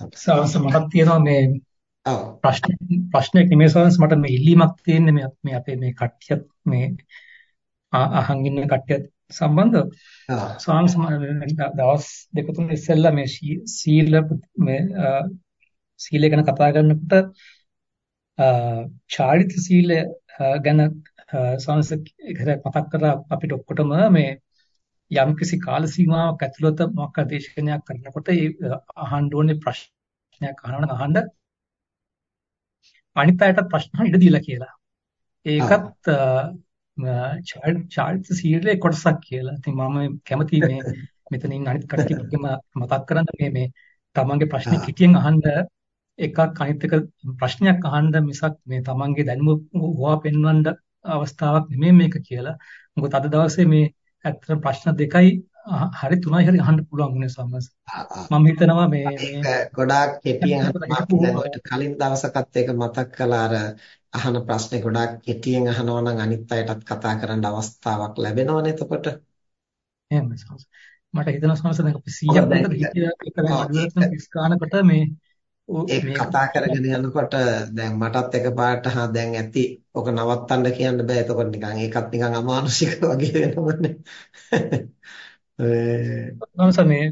සවස් මටත් තියෙනවා මේ ඔව්. ප්‍රශ්න ප්‍රශ්නයක් නෙමෙයි සවස් මට මේ ඉල්ලීමක් තියෙන්නේ මේ මේ අපේ මේ කට්ටියත් මේ අහන් ඉන්න කට්ටියත් සම්බන්ධව. සවස් දවස් දෙක තුන ඉස්සෙල්ලා මේ සීල මේ සීලය ගැන කතා කරනකොට චාරිත්‍ර සීලය ගැන සවස් මතක් කරලා අපිට ඔක්කොටම මේ යම් කිසි කාල සීමාවක් ඇතුළත මොකක් දේශනයක් කරනකොට ඒ අහන්න ඕනේ ප්‍රශ්නයක් අහනවා අහන්න අනිත් අයට ප්‍රශ්න ඉඩ දීලා කියලා. ඒකත් චාරිත්‍ර සීලේ කොටසක් කියලා. ඉතින් මම කැමති මේ මෙතනින් අනිත් කට්ටියකම මතක් කරන්න මේ මේ තමන්ගේ ප්‍රශ්නේ කිටියෙන් අහන්න එකක් අනිත් එක ප්‍රශ්නයක් අහන්න මිසක් මේ තමන්ගේ දැනුම හොවා පෙන්වන්න අවස්ථාවක් නෙමෙයි මේක කියලා. මොකද අද දවසේ මේ ඇත්තට ප්‍රශ්න දෙකයි හරි තුනයි හරි අහන්න පුළුවන් වුණේ සම්මස්. මම හිතනවා මේ ගොඩාක් කෙටියෙන් කලින් දවසකත් ඒක මතක් කළා අර අහන ප්‍රශ්නේ ගොඩාක් කෙටියෙන් අහනවා නම් අනිත් අයටත් කතා කරන්න අවස්ථාවක් ලැබෙනවනේ එතකොට. එහෙමයි සම්මස්. මට හිතෙනවා සම්මස් දැන් අපි 100ක් විතර හිතිය එක දැන් අඩුවෙන් 30 ගානකට මේ ඒක කතා කරගෙන යනකොට දැන් මටත් එකපාරට හා දැන් ඇති ඔක නවත්තන්න කියන්න බෑ. එතකොට නිකන් ඒකත් නිකන් අමානුෂික වගේ වෙනවනේ. මම සමේ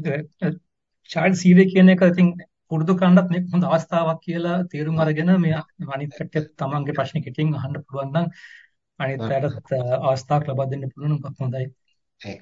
චයිල්ඩ් සීවේ කියන එක ඉතින් පුරුදු කරන්නත් මේක හොඳ අවස්ථාවක් කියලා තේරුම් අරගෙන මේ අනිත් පැත්තේ තමන්ගේ ප්‍රශ්න කෙටියෙන් අහන්න පුළුවන් නම් අනිත් පැත්තට අවස්ථාවක් ලබා දෙන්න පුළුවන් නම් හොඳයි. ඒක